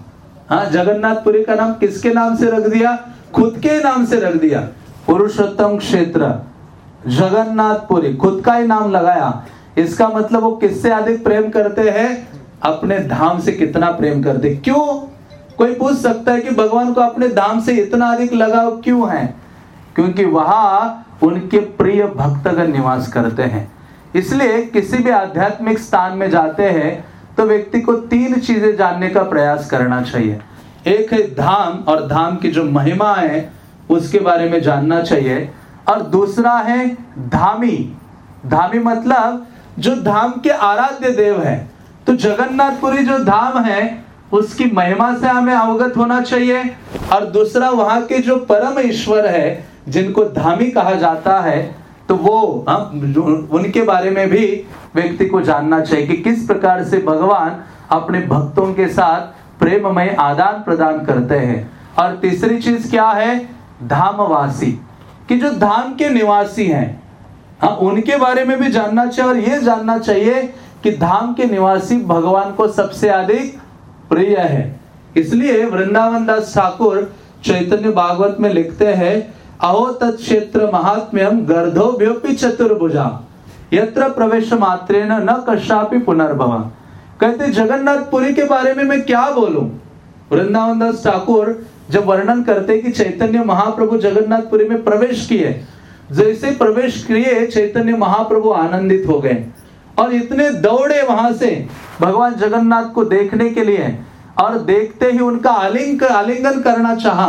हाँ जगन्नाथपुरी का नाम किसके नाम से रख दिया? खुद के नाम से रख दिया। पुरुषोत्तम क्षेत्र, जगन्नाथपुरी, खुद का ही नाम लगाया। इसका मतलब वो किससे अधिक प्रेम करते हैं? अपने धाम से कितना प्रेम करते। क्यों? कोई पूछ सकता है कि भगवान को अपने धाम से इतना अधिक लगाव क्यों है? क्योंकि वहाँ उनके प्रिय भक्तगण निवास करते हैं। इसलिए किसी भी आध्यात्मिक स्थान में जाते हैं तो व्यक्ति को तीन चीज़ें जानने का प्रयास करना चाहिए। एक है धाम, और धाम की जो महिमा है, उसके बारे में जानना चाहिए। और दूसरा है धामी। धामी मतलब जो धाम के आराध्य देव है। तो जगन्नाथपुरी जो धाम है उसकी महिमा से हमें अवगत होना चाहिए। और दूसरा, वहाँ के जो परम ईश्वर है, जिनको धामी कहा जाता है तो वो हम उनके बारे में भी व्यक्ति को जानना चाहिए कि किस प्रकार से भगवान अपने भक्तों के साथ प्रेममय आदान प्रदान करते हैं। और तीसरी चीज़ क्या है? धामवासी। कि जो धाम के निवासी हैं हाँ उनके बारे में भी जानना चाहिए और ये जानना चाहिए कि धाम के निवासी भगवान को सबसे अधिक प्रिय है। इसलिए वृंदावन दास ठाकुर चैतन्य भागवत में लिखते हैं, अहो तत्क्षेत्र महात्म्यम गर्धोभ्योपि चतुर्भुजा। यत्र प्रवेश मात्रे न कशापि पुनर्भवा। कहते, जगन्नाथपुरी के बारे में मैं क्या बोलूँ? वृंदावन दास ठाकुर जब वर्णन करते कि चैतन्य महाप्रभु जगन्नाथपुरी में प्रवेश किए, जैसे प्रवेश किए, चैतन्य महाप्रभु आनंदित हो गए। और इतने दौड़े वहाँ से भगवान जगन्नाथ को देखने के लिए और देखते ही उनका आलिंग आलिंगन करना चाहा।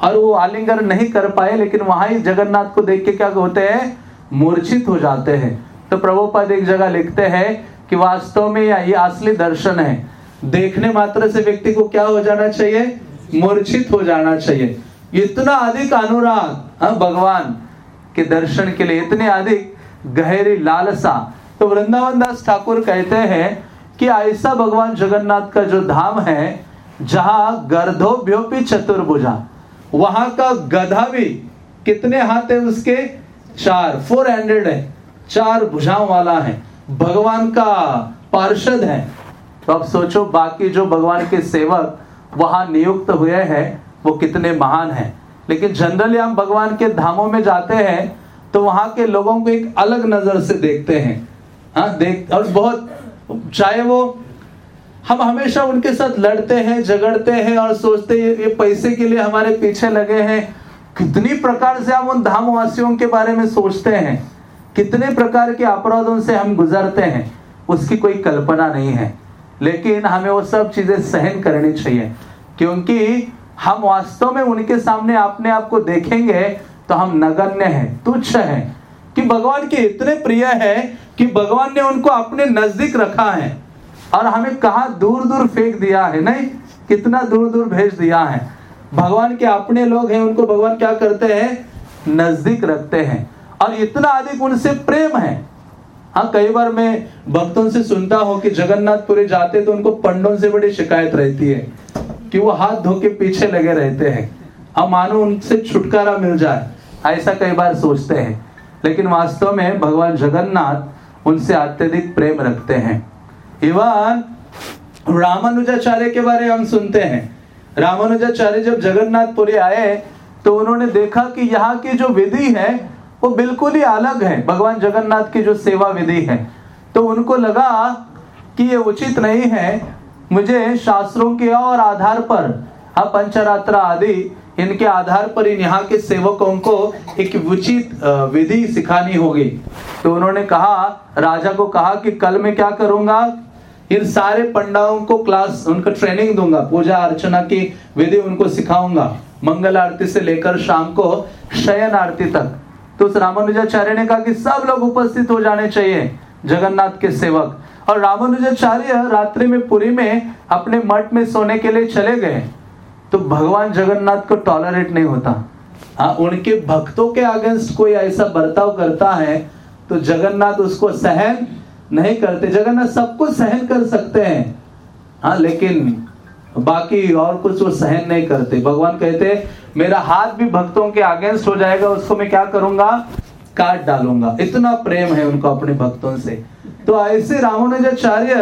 और वो आलिंगन नहीं कर पाए, लेकिन वहाँ ही जगन्नाथ को देख के क्या होते हैं? मूर्छित हो जाते हैं। तो प्रभुपद एक जगह लिखते हैं कि वास्तव में ये असली दर्शन है। देखने मात्र से व्यक्ति को क्या हो जाना चाहिए? मूर्छित हो जाना चाहिए। इतना अधिक अनुराग हाँ भगवान, के दर्शन के लिए इतने अधिक गहरी लालसा तो वृंदावन दास ठाकुर कहते हैं कि ऐसा भगवान जगन्नाथ का जो धाम है, जहाँ गर्धोभ्योपी चतुर्भुजा, वहाँ का गधा भी कितने हाथ है उसके? चार फोर हंड्रेड है, चार भुजाओं वाला है, भगवान का पार्षद है। तो अब सोचो, बाकी जो भगवान के सेवक वहाँ नियुक्त हुए हैं, वो कितने महान हैं। लेकिन जनरली हम भगवान के धामों में जाते हैं तो वहाँ के लोगों को एक अलग नज़र से देखते हैं। हाँ देख, और बहुत, चाहे वो हम हमेशा उनके साथ लड़ते हैं, झगड़ते हैं और सोचते हैं, ये पैसे के लिए हमारे पीछे लगे हैं। कितनी प्रकार से हम उन धामवासियों के बारे में सोचते हैं। कितने प्रकार के अपराधों से हम गुजरते हैं। उसकी कोई कल्पना नहीं है। लेकिन हमें वो सब चीज़ें सहन करनी चाहिए। क्योंकि हम वास्तव में उनके सामने अपने आप को देखेंगे तो हम नगण्य हैं, तुच्छ हैं। कि भगवान के इतने प्रिय है कि भगवान ने उनको अपने नज़दीक रखा है और हमें कहा दूर दूर फेंक दिया है, नहीं? कितना दूर दूर भेज दिया है। भगवान के अपने लोग हैं, उनको भगवान क्या करते हैं? नज़दीक रखते हैं। और इतना अधिक उनसे प्रेम है। हाँ कई बार मैं भक्तों से सुनता हूँ कि जगन्नाथपुरी जाते तो उनको पंडों से बड़ी शिकायत रहती है कि वो हाथ धो के पीछे लगे रहते हैं। अब मानो उनसे छुटकारा मिल जाए, ऐसा कई बार सोचते हैं। लेकिन वास्तव में भगवान जगन्नाथ उनसे अत्यधिक प्रेम रखते हैं। इवन रामानुजाचार्य के बारे हम सुनते हैं। रामानुजाचार्य जब जगन्नाथपुरी आए तो उन्होंने देखा कि यहाँ की जो विधि है, वो बिल्कुल ही अलग है। भगवान जगन्नाथ की जो सेवा विधि है। तो उनको लगा कि ये उचित नहीं है। मुझे शास्त्रों के और आधार पर हाँ पंचरात्रा आदि इनके आधार पर इन यहाँ के सेवकों को एक उचित विधि सिखानी होगी। तो उन्होंने कहा, राजा को कहा कि कल मैं क्या करूँगा? इन सारे पंडाओं को क्लास उनको ट्रेनिंग दूँगा, पूजा अर्चना की विधि उनको सिखाऊँगा। मंगल आरती से लेकर शाम को शयन आरती तक। तो उस रामानुजाचार्य ने कहा कि सब लोग उपस्थित हो जाने चाहिए, जगन्नाथ के सेवक। और रामानुजाचार्य रात्रि में पुरी में अपने मठ में सोने के लिए चले गए। तो भगवान जगन्नाथ को टॉलरेट नहीं होता। हाँ उनके भक्तों के अगेंस्ट कोई ऐसा बर्ताव करता है तो जगन्नाथ उसको सहन नहीं करते। जगन्नाथ सब कुछ सहन कर सकते हैं। हाँ लेकिन बाकी और कुछ वो सहन नहीं करते। भगवान कहते मेरा हाथ भी भक्तों के अगेंस्ट हो जाएगा, उसको मैं क्या करूँगा? काट डालूँगा। इतना प्रेम है उनको अपने भक्तों से। तो ऐसे रामानुजाचार्य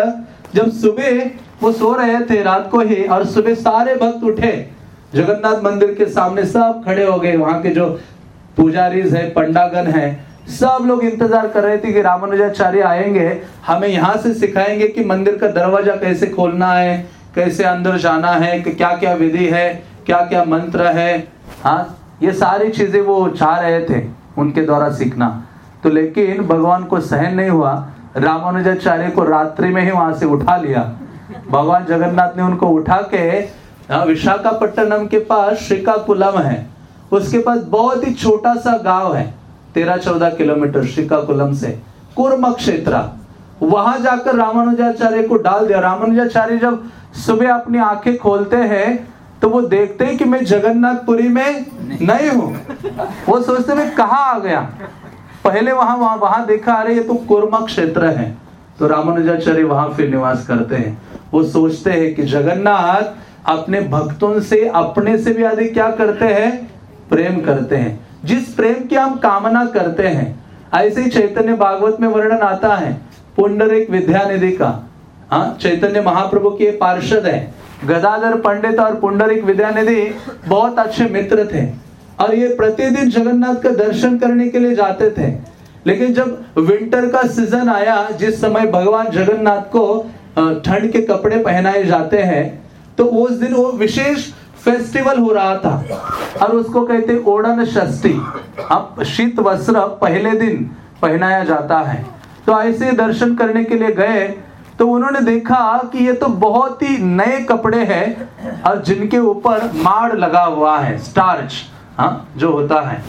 जब सुबह वो सो रहे थे, रात को ही, और सुबह सारे भक्त उठे, जगन्नाथ मंदिर के सामने सब खड़े हो गए। वहाँ के जो पुजारीज है पंडागन है, सब लोग इंतज़ार कर रहे थे कि रामानुजाचार्य आएँगे। हमें यहाँ से सिखाएँगे कि मंदिर का दरवाज़ा कैसे खोलना है, कैसे अंदर जाना है, कि क्या क्या विधि है क्या क्या मंत्र है। हाँ ये सारी चीज़ें वो चाह रहे थे, उनके द्वारा सीखना। तो लेकिन भगवान को सहन नहीं हुआ। रामानुजाचार्य को रात्रि में ही वहाँ से उठा लिया। भगवान जगन्नाथ ने उनको उठा के हाँ, विशाखापट्टनम के पास श्रीकाकुलम है। उसके पास बहुत ही छोटा सा गाँव है तेरह चौदह किलोमीटर श्रीकाकुलम से कुर्म क्षेत्र। वहाँ जाकर रामानुजाचार्य को डाल दिया। रामानुजाचार्य जब सुबह अपनी आँखें खोलते हैं तो वो देखते हैं कि मैं जगन्नाथपुरी में नहीं हूँ। वो सोचते मैं कहा आ गया? पहले वहाँ वहाँ वहाँ देखा, अरे ये तो कुर्म क्षेत्र है। तो रामानुजाचार्य वहाँ फिर निवास करते हैं। वो सोचते हैं कि जगन्नाथ अपने भक्तों से, अपने से भी अधिक क्या करते हैं? प्रेम करते हैं। जिस प्रेम की हम कामना करते हैं, ऐसे ही चैतन्य भागवत में वर्णन आता है पुंडरिक विद्यानिधि का। हाँ चैतन्य महाप्रभु के पार्षद है। गदाधर पंडित और पुंडरिक विद्यानिधि बहुत अच्छे मित्र थे। और ये प्रतिदिन जगन्नाथ का दर्शन करने के लिए जाते थे। लेकिन जब विंटर का सीज़न आया, जिस समय भगवान जगन्नाथ को ठंड के कपड़े पहनाए जाते हैं तो उस दिन वो विशेष फेस्टिवल हो रहा था। और उसको कहते ओडन षष्ठी अब शीत वस्त्र पहले दिन पहनाया जाता है। तो ऐसे दर्शन करने के लिए गए तो उन्होंने देखा कि ये तो बहुत ही नए कपड़े हैं, और जिनके ऊपर माड़ लगा हुआ है स्टार्च हाँ जो होता है।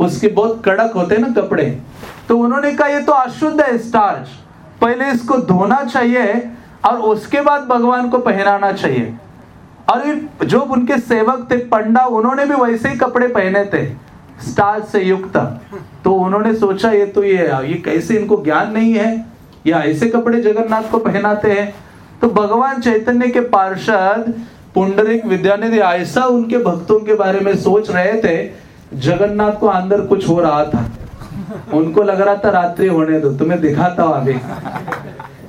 उसके बहुत कड़क होते हैं ना कपड़े। तो उन्होंने कहा, ये तो अशुद्ध है स्टार्च पहले इसको धोना चाहिए और उसके बाद भगवान को पहनाना चाहिए। और जो उनके सेवक थे, पंडा, उन्होंने भी वैसे ही कपड़े पहने थे स्टार से युक्त। तो उन्होंने सोचा, ये तो ये ये कैसे इनको ज्ञान नहीं है? या ऐसे कपड़े जगन्नाथ को पहनाते हैं। तो भगवान चैतन्य के पार्षद पुंडरिक विद्यानिधि ऐसा उनके भक्तों के बारे में सोच रहे थे, जगन्नाथ को अंदर कुछ हो रहा था। उनको लग रहा था रात्रि होने दो, तुम्हें दिखाता हूँ अभी।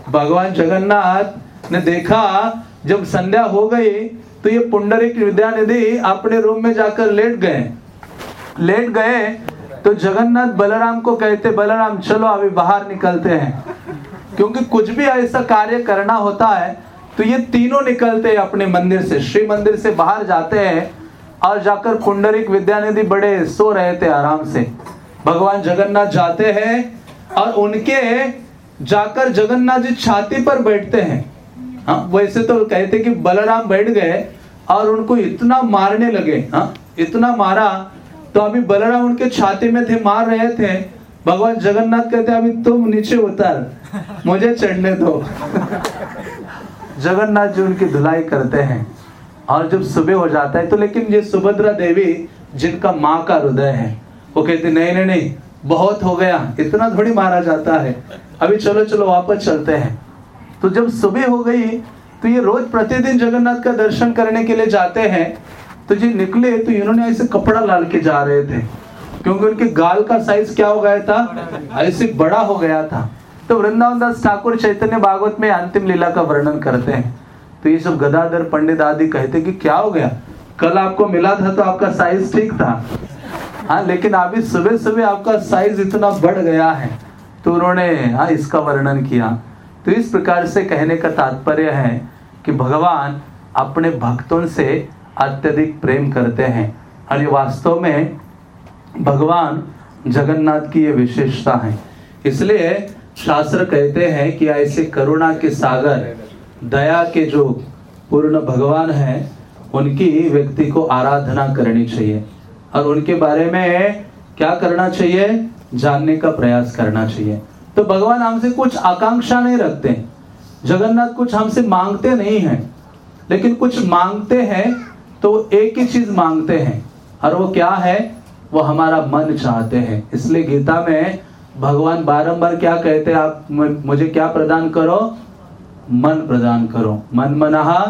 भगवान जगन्नाथ ने देखा, जब संध्या हो गई तो ये पुंडरिक विद्यानिधि अपने रूम में जाकर लेट गए। लेट गए तो जगन्नाथ बलराम को कहते, बलराम, चलो अभी बाहर निकलते हैं। क्योंकि कुछ भी ऐसा कार्य करना होता है तो ये तीनों निकलते हैं अपने मंदिर से। श्री मंदिर से बाहर जाते हैं, और जाकर कुंडरिक विद्यानिधि बड़े सो रहे थे आराम से। भगवान जगन्नाथ जाते हैं, और उनके जाकर जगन्नाथ जी छाती पर बैठते हैं। हाँ वैसे तो कहते कि बलराम बैठ गए, और उनको इतना मारने लगे। हाँ इतना मारा तो अभी बलराम उनके छाती में थे, मार रहे थे। भगवान जगन्नाथ कहते अभी तुम नीचे उतर, मुझे चढ़ने दो। जगन्नाथ जी उनकी धुलाई करते हैं और जब सुबह हो जाता है तो लेकिन ये सुभद्रा देवी जिनका माँ का हृदय है, वो कहते नहीं नहीं नहीं, बहुत हो गया, इतना थोड़ी मारा जाता है, अभी चलो चलो, वापस चलते हैं। तो जब सुबह हो गई तो ये रोज प्रतिदिन जगन्नाथ का दर्शन करने के लिए जाते हैं तो जी निकले तो इन्होंने ऐसे कपड़ा लाल के जा रहे थे, क्योंकि उनके गाल का साइज़ क्या हो गया था? ऐसे बड़ा हो गया था। तो वृंदावन दास ठाकुर चैतन्य भागवत में अंतिम लीला का वर्णन करते हैं। तो ये सब गदाधर, पंडित आदि कहते कि क्या हो गया? कल आपको मिला था तो आपका साइज़ ठीक था। हाँ लेकिन अभी सुबह सुबह आपका साइज़ इतना बढ़ गया है। तो उन्होंने हाँ इसका वर्णन किया। तो इस प्रकार से कहने का तात्पर्य है कि भगवान अपने भक्तों से अत्यधिक प्रेम करते हैं। और ये वास्तव में भगवान जगन्नाथ की ये विशेषता है। इसलिए शास्त्र कहते हैं कि ऐसे करुणा के सागर, दया के जो पूर्ण भगवान है, उनकी व्यक्ति को आराधना करनी चाहिए। और उनके बारे में क्या करना चाहिए? जानने का प्रयास करना चाहिए। तो भगवान हमसे कुछ आकांक्षा नहीं रखते। जगन्नाथ कुछ हमसे मांगते नहीं हैं। लेकिन कुछ मांगते हैं तो एक ही चीज़ मांगते हैं। और वो क्या है? वो हमारा मन चाहते हैं। इसलिए गीता में भगवान बारंबार क्या कहते हैं? आप मुझे क्या प्रदान करो? मन प्रदान करो। मन मनाहा,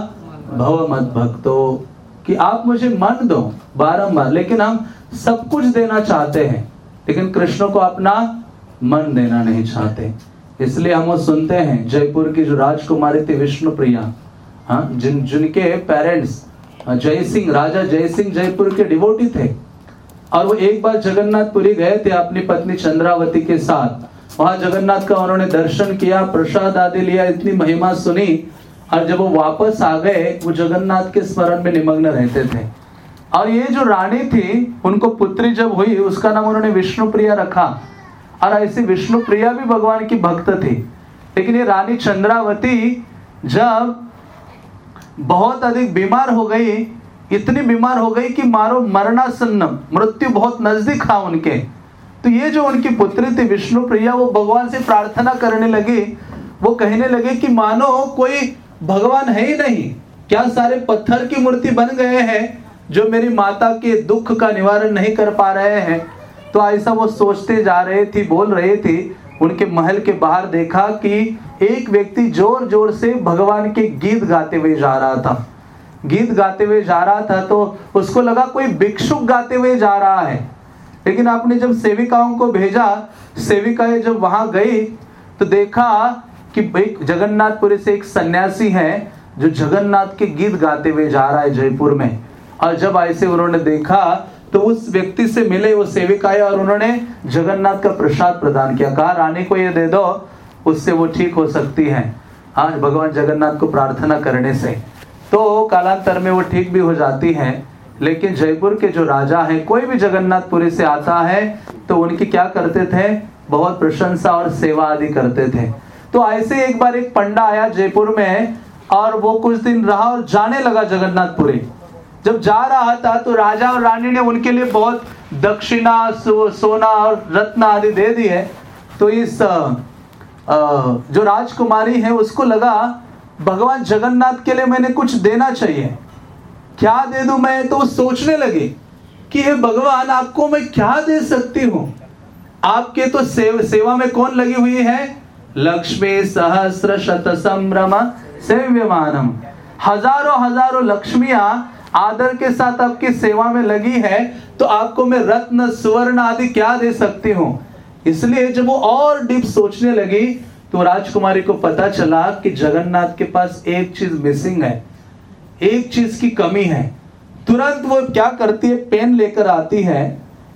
भव मत भक्तो। कि आप मुझे मन दो, बारंबार। लेकिन हम सब कुछ देना चाहते हैं, लेकिन कृष्ण को अपना मन देना नहीं चाहते। इसलिए हम वो सुनते हैं, जयपुर की जो राजकुमारी थी विष्णु प्रिया हाँ जिन, जिनके पेरेंट्स जय सिंह, राजा जय सिंह जयपुर के डिवोटी थे। और वो एक बार जगन्नाथपुरी गए थे अपनी पत्नी चंद्रावती के साथ। वहाँ जगन्नाथ का उन्होंने दर्शन किया, प्रसाद आदि लिया, इतनी महिमा सुनी। और जब वो वापस आ गए, वो जगन्नाथ के स्मरण में निमग्न रहते थे। और ये जो रानी थी, उनको पुत्री जब हुई, उसका नाम उन्होंने विष्णु प्रिया रखा। और ऐसी विष्णु प्रिया भी भगवान की भक्त थी। लेकिन ये रानी चंद्रावती जब बहुत अधिक बीमार हो गई इतनी बीमार हो गई कि मारो मरणासन्न मृत्यु बहुत नज़दीक था उनके। तो ये जो उनकी पुत्री थी विष्णु प्रिया, वो भगवान से प्रार्थना करने लगे। वो कहने लगे कि मानो कोई भगवान है ही नहीं। क्या सारे पत्थर की मूर्ति बन गए हैं जो मेरी माता के दुख का निवारण नहीं कर पा रहे हैं? तो ऐसा वो सोचते जा रहे थे, बोल रहे थे, उनके महल के बाहर देखा कि एक व्यक्ति ज़ोर ज़ोर से भगवान के गीत गाते हुए जा रहा था। गीत गाते हुए जा रहा था तो उसको लगा कोई भिक्षुक गाते हुए जा रहा है। लेकिन आपने जब सेविकाओं को भेजा, सेविकाएँ जब वहाँ गई तो देखा कि एक जगन्नाथपुरी से एक सन्यासी है जो जगन्नाथ के गीत गाते हुए जा रहा है जयपुर में। और जब ऐसे उन्होंने देखा तो उस व्यक्ति से मिले वो सेविकाएँ और उन्होंने जगन्नाथ का प्रसाद प्रदान किया। कहा, रानी को ये दे दो, उससे वो ठीक हो सकती है। आज भगवान जगन्नाथ को प्रार्थना करने से। तो कालांतर में वो ठीक भी हो जाती है। लेकिन जयपुर के जो राजा हैं कोई भी जगन्नाथपुरी से आता है तो उनकी क्या करते थे? बहुत प्रशंसा और सेवा आदि करते थे। तो ऐसे एक बार एक पंडा आया जयपुर में और वो कुछ दिन रहा और जाने लगा जगन्नाथपुरी। जब जा रहा था तो राजा और रानी ने उनके लिए बहुत दक्षिणा सो, सोना और रत्न आदि दे दिए। तो इस आ, जो राजकुमारी है उसको लगा भगवान जगन्नाथ के लिए मैंने कुछ देना चाहिए। क्या दे दू मैं? तो सोचने लगे कि हे भगवान आपको मैं क्या दे सकती हूँ? आपके तो सेव, सेवा में कौन लगी हुई है? लक्ष्मी सहस्र शत संभ्रम सेव्यमानम। हज़ारों हज़ारों लक्ष्मिया आदर के साथ आपकी सेवा में लगी है तो आपको मैं रत्न सुवर्ण आदि क्या दे सकती हूँ? इसलिए जब वो और डीप सोचने लगी तो राजकुमारी को पता चला कि जगन्नाथ के पास एक चीज़ मिसिंग है। एक चीज़ की कमी है। तुरंत वो क्या करती है? पेन लेकर आती है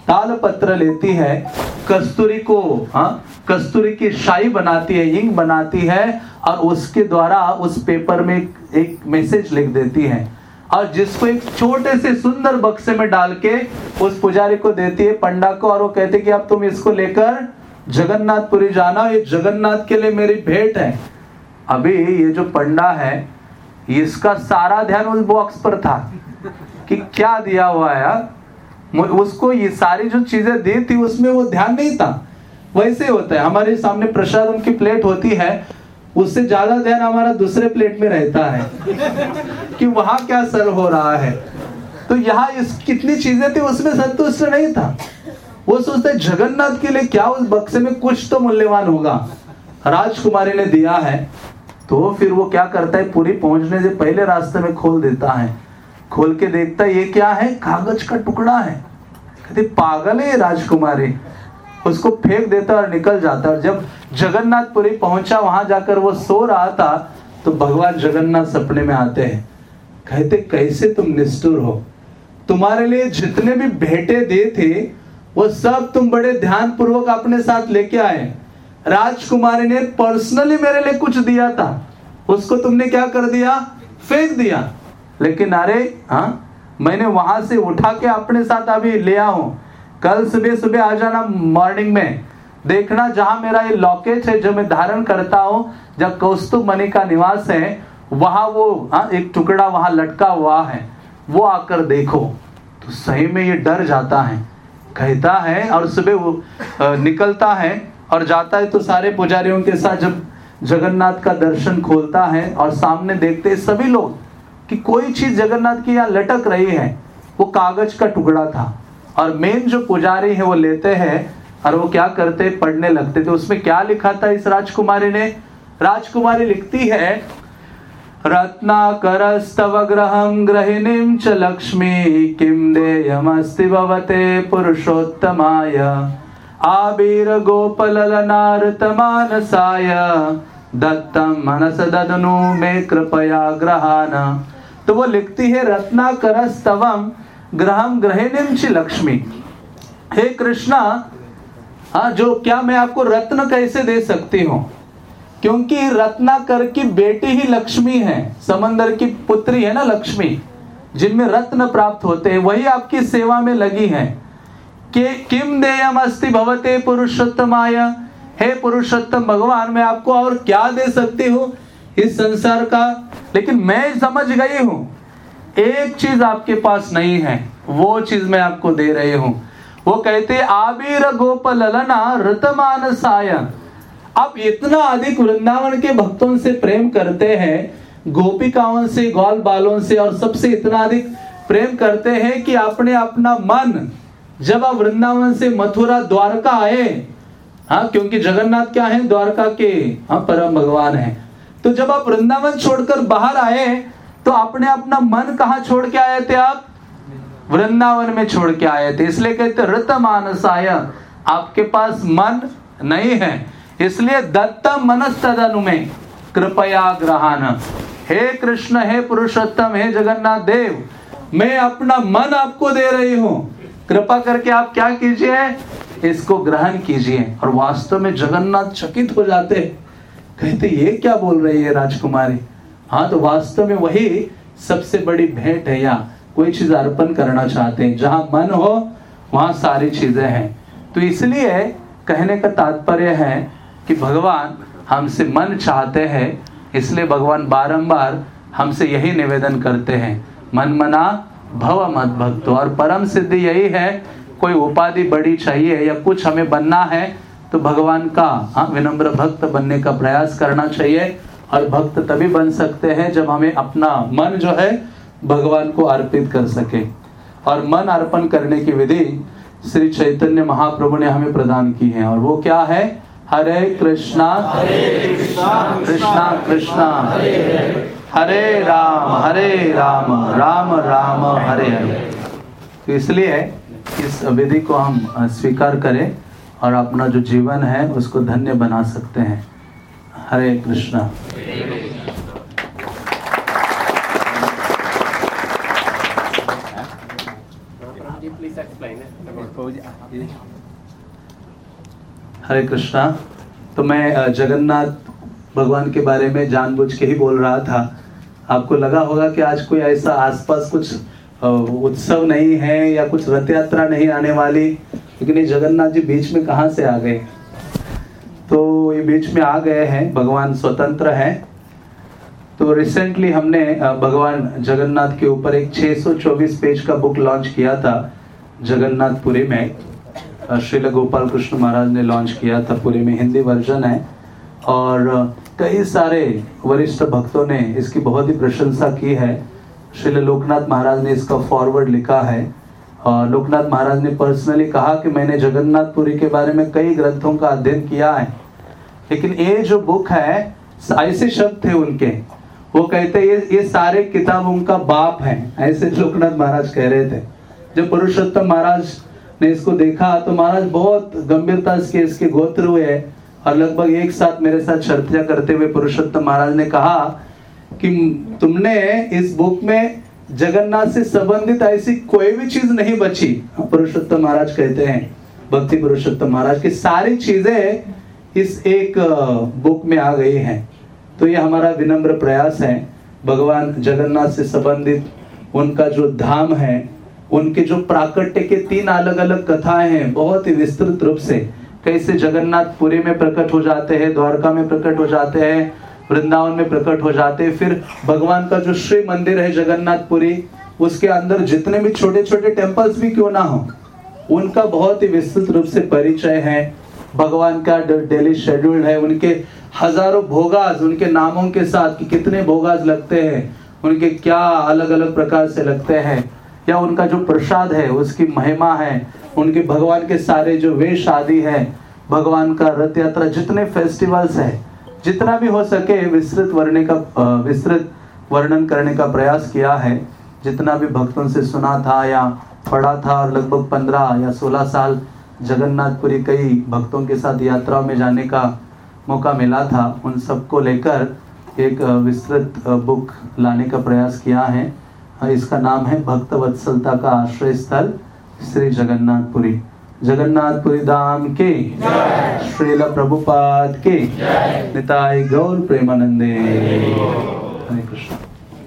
ताल पत्र लेती है, कस्तूरी को हाँ कस्तूरी की शाही बनाती है, इंक बनाती है, और उसके द्वारा उस पेपर में एक मैसेज लिख देती है। और जिसको एक छोटे से सुंदर बक्से में डाल के उस पुजारी को देती है, पंडा को, और वो कहते कि अब तुम इसको लेकर जगन्नाथपुरी जाना ये जगन्नाथ के लिए मेरी भेंट है। अभी ये जो पंडा है इसका सारा ध्यान उस बॉक्स पर था कि क्या दिया हुआ है उसको ये सारी जो चीज़ें दी थी, उसमें वो ध्यान नहीं था। वैसे होता है, हमारे सामने प्रसाद उनकी प्लेट होती है, उससे ज़्यादा ध्यान हमारा दूसरे प्लेट में रहता है कि वहाँ क्या सर हो रहा है। तो यहाँ कितनी चीज़ें थी, उसमें संतुष्ट नहीं था। वो सोचते जगन्नाथ के लिए क्या उस बक्से में कुछ तो मूल्यवान होगा? राजकुमारी ने दिया है तो फिर वो क्या करता है? पूरी पहुँचने से पहले रास्ते में खोल देता है। खोल के देखता है, ये क्या है? कागज़ का टुकड़ा है। कहते, पागल है राजकुमारी। उसको फेंक देता और निकल जाता। और जब जगन्नाथपुरी पहुँचा, वहाँ जाकर वो सो रहा था तो भगवान जगन्नाथ सपने में आते हैं। कहते, कैसे तुम निष्ठुर हो? तुम्हारे लिए जितने भी भेंटे दे थे वो सब तुम बड़े ध्यान पूर्वक अपने साथ लेके आए। राजकुमारी ने पर्सनली मेरे लिए कुछ दिया था। उसको तुमने क्या कर दिया? फेंक दिया। लेकिन अरे हाँ मैंने वहाँ से उठा के अपने साथ अभी ले हूँ कल सुबह सुबह आ जाना मॉर्निंग में। देखना जहाँ मेरा ये लॉकेट है, जो मैं धारण करता हूँ जब कौस्तुभ मणि का निवास है, वहाँ वो हाँ एक टुकड़ा वहाँ लटका हुआ है। वो आकर देखो तो सही में ये डर जाता है। कहता है और सुबह वो निकलता है और जाता है तो सारे पुजारियों के साथ जब जगन्नाथ का दर्शन खोलता है और सामने देखते हैं सभी लोग कि कोई चीज़ जगन्नाथ की यहाँ लटक रही है। वो कागज़ का टुकड़ा था और मेन जो पुजारी है वो लेते हैं और वो क्या करते पढ़ने लगते थे। उसमें क्या लिखा था इस राजकुमारी ने? राजकुमारी लिखती है रत्नाकरस्तव ग्रहं ग्रहिणीं च लक्ष्मी किं देयमस्ति भवते पुरुषोत्तमाय। आबीर गोपललनार्तमानसाय दत्तम मनस ददनु में कृपया ग्रहान तो वो लिखती है रत्नाकर स्तवम ग्रहम ग्रहिणीम लक्ष्मी। हे कृष्णा हाँ जो, क्या मैं आपको रत्न कैसे दे सकती हूँ? क्योंकि रत्नाकर की बेटी ही लक्ष्मी है। समंदर की पुत्री है ना लक्ष्मी? जिनमें रत्न प्राप्त होते हैं, वही आपकी सेवा में लगी है। कि किम देयम अस्ति भवते पुरुषोत्तमाय? हे पुरुषोत्तम भगवान, मैं आपको और क्या दे सकती हूँ इस संसार का? लेकिन मैं समझ गई हूँ, एक चीज़ आपके पास नहीं है, वो चीज़ मैं आपको दे रही हूँ। वो कहते आबीर गोप ललना रतमान सायन आप इतना अधिक वृंदावन के भक्तों से प्रेम करते हैं, गोपिकाओं से गौल बालों से, और सबसे इतना अधिक प्रेम करते हैं कि आपने अपना मन जब आप वृंदावन से मथुरा द्वारका आए हाँ क्योंकि जगन्नाथ क्या है, द्वारका के हाँ परम भगवान है। तो जब आप वृंदावन छोड़कर बाहर आए तो आपने अपना मन कहा छोड़ के आए थे आप? वृंदावन में छोड़ के आए थे। इसलिए कहते रत मानसाय आपके पास मन नहीं है। इसलिए दत्त मनस तदनु में कृपया ग्रहण। हे कृष्ण, हे पुरुषोत्तम, हे जगन्नाथ देव, मैं अपना मन आपको दे रही हूँ। कृपा करके आप क्या कीजिए? इसको ग्रहण कीजिए। और वास्तव में जगन्नाथ चकित हो जाते कहते, ये क्या बोल रही है राजकुमारी? हाँ तो वास्तव में वही सबसे बड़ी भेंट है या कोई चीज़ अर्पण करना चाहते हैं। जहाँ मन हो, वहाँ सारी चीज़ें हैं। तो इसलिए कहने का तात्पर्य है कि भगवान हमसे मन चाहते हैं, इसलिए भगवान बारंबार हमसे यही निवेदन करते हैं मन मना भव मत भक्तो। और परम सिद्धि यही है, कोई उपाधि बड़ी चाहिए या कुछ हमें बनना है तो भगवान का हाँ विनम्र भक्त बनने का प्रयास करना चाहिए। और भक्त तभी बन सकते हैं जब हमें अपना मन जो है, भगवान को अर्पित कर सके। और मन अर्पण करने की विधि श्री चैतन्य महाप्रभु ने हमें प्रदान की है। और वो क्या है? हरे कृष्णा। कृष्णा कृष्णा। हरे राम हरे राम राम राम हरे हरे। तो इसलिए इस विधि को हम स्वीकार करें और अपना जो जीवन है उसको धन्य बना सकते हैं। हरे कृष्णा। Please explain it. हरे कृष्णा। तो मैं जगन्नाथ भगवान के बारे में जानबूझ के ही बोल रहा था। आपको लगा होगा कि आज कोई ऐसा आसपास कुछ उत्सव नहीं है या कुछ रथ यात्रा नहीं आने वाली, लेकिन ये जगन्नाथ जी बीच में कहाँ से आ गए? तो ये बीच में आ गए हैं, भगवान स्वतंत्र हैं। तो रिसेंटली हमने भगवान जगन्नाथ के ऊपर एक 624 पेज का बुक लॉन्च किया था, जगन्नाथपुरी में। श्रील गोपाल कृष्ण महाराज ने लॉन्च किया था, पूरे में हिंदी वर्जन है। और कई सारे वरिष्ठ भक्तों ने इसकी बहुत ही प्रशंसा की है। श्रील लोकनाथ महाराज ने इसका फॉरवर्ड लिखा है। और लोकनाथ महाराज ने पर्सनली कहा कि मैंने जगन्नाथपुरी के बारे में कई ग्रंथों का अध्ययन किया है। लेकिन ये जो बुक है, ऐसे शब्द थे उनके। वो कहते ये ये सारे किताब उनका बाप है। ऐसे लोकनाथ महाराज कह रहे थे। जब पुरुषोत्तम महाराज ने इसको देखा तो महाराज बहुत गंभीरता से इसके गोत्र हुए और लगभग एक साथ मेरे साथ चर्चा करते हुए पुरुषोत्तम महाराज ने कहा कि तुमने इस बुक में जगन्नाथ से संबंधित ऐसी कोई भी चीज़ नहीं बची। पुरुषोत्तम महाराज कहते हैं, भक्ति पुरुषोत्तम महाराज, की सारी चीज़ें इस एक बुक में आ गई हैं। तो ये हमारा विनम्र प्रयास है, भगवान जगन्नाथ से संबंधित उनका जो धाम है उनके जो प्राकट्य के तीन अलग अलग कथाएँ हैं, बहुत ही विस्तृत रूप से, कैसे जगन्नाथपुरी में प्रकट हो जाते हैं, द्वारका में प्रकट हो जाते हैं, वृंदावन में प्रकट हो जाते हैं, फिर भगवान का जो श्री मंदिर है जगन्नाथपुरी, उसके अंदर जितने भी छोटे छोटे टेम्पल्स भी क्यों ना हो, उनका बहुत ही विस्तृत रूप से परिचय है। भगवान का डेली शेड्यूल है, उनके हज़ारों भोगाज उनके नामों के साथ कि कितने भोगाज लगते हैं, उनके क्या अलग अलग प्रकार से लगते हैं। या उनका जो प्रसाद है, उसकी महिमा है, उनके भगवान के सारे जो वेश आदि है, भगवान का रथ यात्रा, जितने फेस्टिवल्स है, जितना भी हो सके विस्तृत वर्णने का विस्तृत वर्णन करने का प्रयास किया है। जितना भी भक्तों से सुना था या पढ़ा था और लगभग पंद्रह या सोलह साल जगन्नाथपुरी कई भक्तों के साथ यात्राओं में जाने का मौका मिला था, उन सबको लेकर एक विस्तृत बुक लाने का प्रयास किया है। अ, इसका नाम है भक्त वत्सलता का आश्रय स्थल श्री जगन्नाथपुरी। जगन्नाथपुरी धाम के श्रील प्रभुपाद के निताय गौर प्रेमानंदे। हरे कृष्ण।